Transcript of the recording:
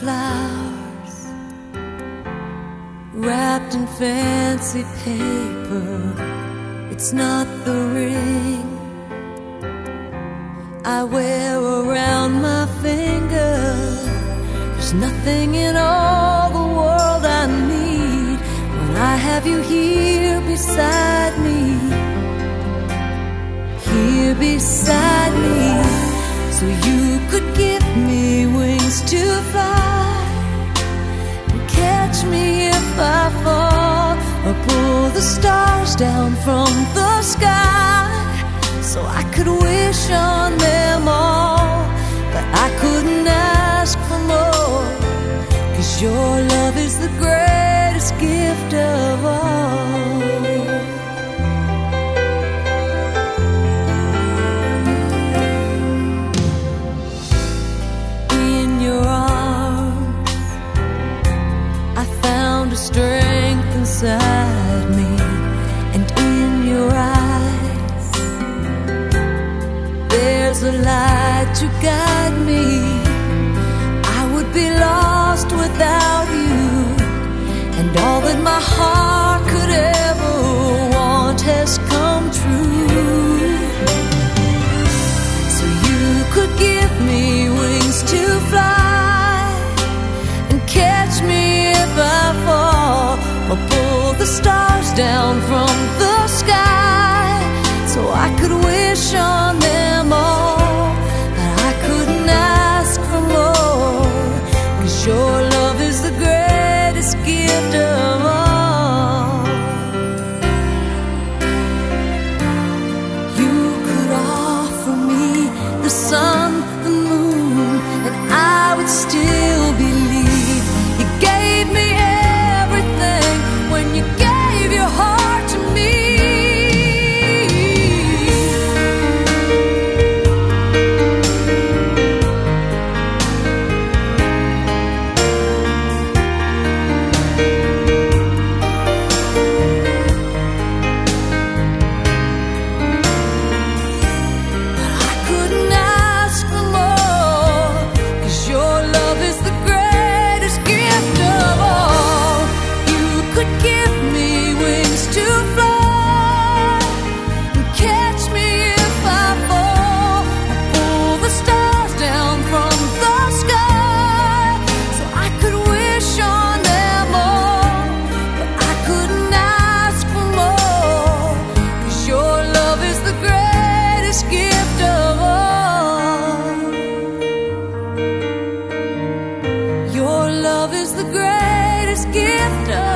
flowers wrapped in fancy paper. It's not the ring I wear around my finger. There's nothing in all the world I need when I have you here beside me. Here beside me, so you could give me wings to fly. And catch me if I fall. Or pull the stars down from the sky inside me, and in your eyes, there's a light to guide me. I would be lost without you, and all that my heart could ever want has come true. So you could give me gift of